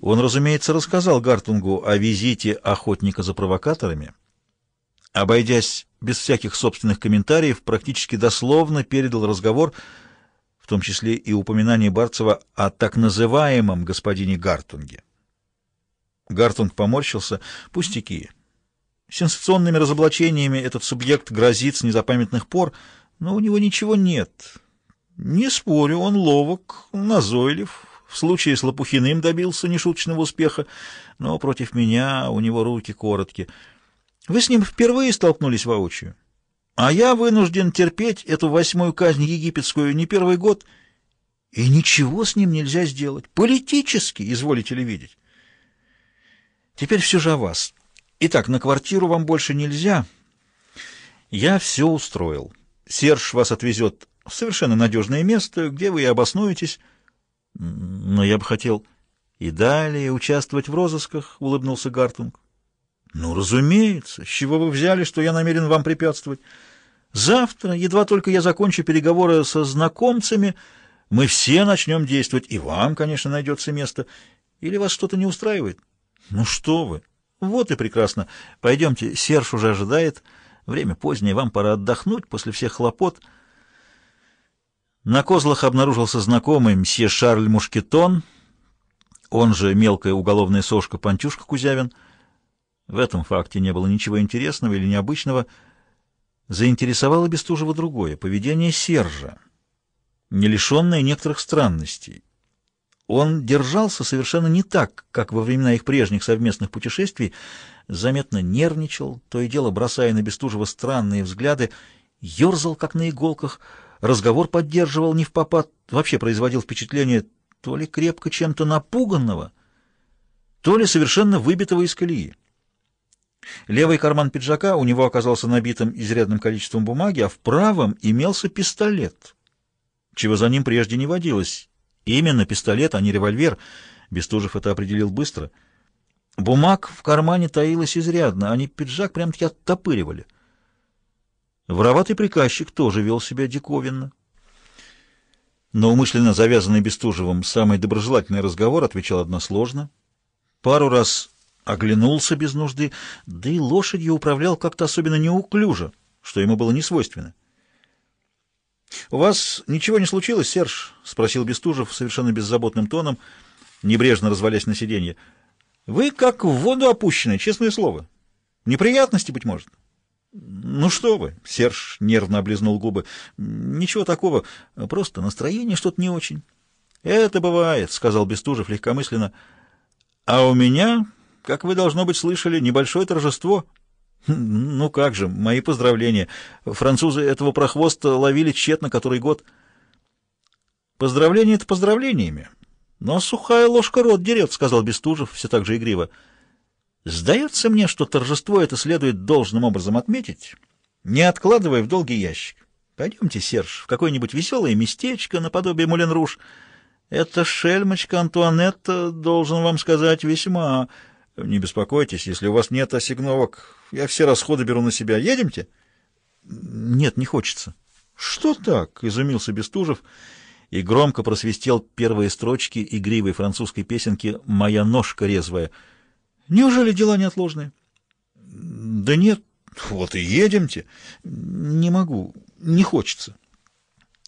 Он, разумеется, рассказал Гартунгу о визите охотника за провокаторами, обойдясь без всяких собственных комментариев, практически дословно передал разговор, в том числе и упоминание Барцева о так называемом господине Гартунге. Гартунг поморщился. Пустяки. Сенсационными разоблачениями этот субъект грозит с незапамятных пор, но у него ничего нет. Не спорю, он ловок, назойлив, в случае с Лопухиным добился нешуточного успеха, но против меня у него руки короткие. Вы с ним впервые столкнулись воочию, а я вынужден терпеть эту восьмую казнь египетскую не первый год, и ничего с ним нельзя сделать. Политически, изволите ли видеть. Теперь все же о вас. Итак, на квартиру вам больше нельзя. Я все устроил. Серж вас отвезет в совершенно надежное место, где вы и обоснуетесь. Но я бы хотел и далее участвовать в розысках, — улыбнулся Гартунг. Ну, разумеется. С чего вы взяли, что я намерен вам препятствовать? Завтра, едва только я закончу переговоры со знакомцами, мы все начнем действовать, и вам, конечно, найдется место. Или вас что-то не устраивает? Ну что вы! Вот и прекрасно. Пойдемте, Серж уже ожидает. Время позднее, вам пора отдохнуть после всех хлопот. На козлах обнаружился знакомый мсье Шарль Мушкетон, он же мелкая уголовная сошка Пантюшка Кузявин. В этом факте не было ничего интересного или необычного. Заинтересовало Бестужева другое — поведение Сержа, не лишенное некоторых странностей. Он держался совершенно не так, как во времена их прежних совместных путешествий, заметно нервничал, то и дело бросая на Бестужева странные взгляды, ерзал, как на иголках, разговор поддерживал не в попад, вообще производил впечатление то ли крепко чем-то напуганного, то ли совершенно выбитого из колеи. Левый карман пиджака у него оказался набитым изрядным количеством бумаги, а в правом имелся пистолет, чего за ним прежде не водилось. Именно пистолет, а не револьвер. Бестужев это определил быстро. Бумаг в кармане таилось изрядно, они пиджак прям-таки оттопыривали. Вороватый приказчик тоже вел себя диковинно. Но умышленно завязанный Бестужевым самый доброжелательный разговор отвечал односложно. Пару раз оглянулся без нужды, да и лошадью управлял как-то особенно неуклюже, что ему было не свойственно. — У вас ничего не случилось, Серж? — спросил Бестужев совершенно беззаботным тоном, небрежно развалясь на сиденье. — Вы как в воду опущенные, честное слово. Неприятности, быть может? — Ну что вы, — Серж нервно облизнул губы. — Ничего такого, просто настроение что-то не очень. — Это бывает, — сказал Бестужев легкомысленно. — А у меня, как вы, должно быть, слышали, небольшое торжество — ну как же, мои поздравления. Французы этого прохвоста ловили тщетно который год. Поздравления — это поздравлениями. Но сухая ложка рот дерет, — сказал Бестужев все так же игриво. Сдается мне, что торжество это следует должным образом отметить, не откладывая в долгий ящик. Пойдемте, Серж, в какое-нибудь веселое местечко наподобие Мулен-Руж. Эта шельмочка Антуанетта, должен вам сказать, весьма... Не беспокойтесь, если у вас нет осигновок, я все расходы беру на себя. Едемте? Нет, не хочется. Что так? Изумился Бестужев и громко просвистел первые строчки игривой французской песенки «Моя ножка резвая». Неужели дела неотложные? Да нет, вот и едемте. Не могу, не хочется.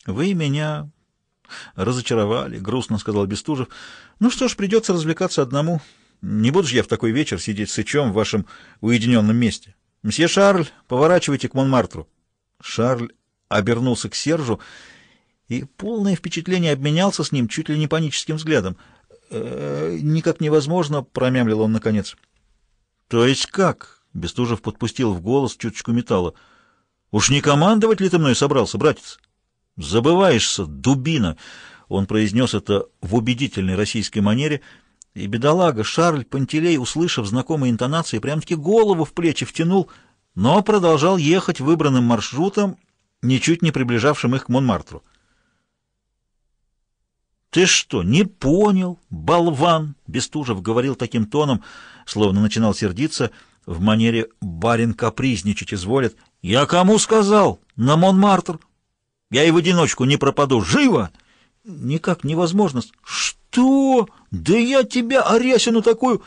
Вы меня разочаровали, грустно сказал Бестужев. Ну что ж, придется развлекаться одному. Не буду же я в такой вечер сидеть сычом в вашем уединенном месте. Мсье Шарль, поворачивайте к Монмартру. Шарль обернулся к Сержу и полное впечатление обменялся с ним чуть ли не паническим взглядом. «Э, «Никак невозможно», — промямлил он наконец. «То есть как?» — Бестужев подпустил в голос чуточку металла. «Уж не командовать ли ты мной собрался, братец?» «Забываешься, дубина!» Он произнес это в убедительной российской манере — и бедолага Шарль Пантелей, услышав знакомые интонации, прям-таки голову в плечи втянул, но продолжал ехать выбранным маршрутом, ничуть не приближавшим их к Монмартру. «Ты что, не понял, болван?» — Бестужев говорил таким тоном, словно начинал сердиться, в манере «барин капризничать изволит». «Я кому сказал? На Монмартр! Я и в одиночку не пропаду. Живо!» «Никак невозможно!» «Что? Да я тебя, Арясину, такую...»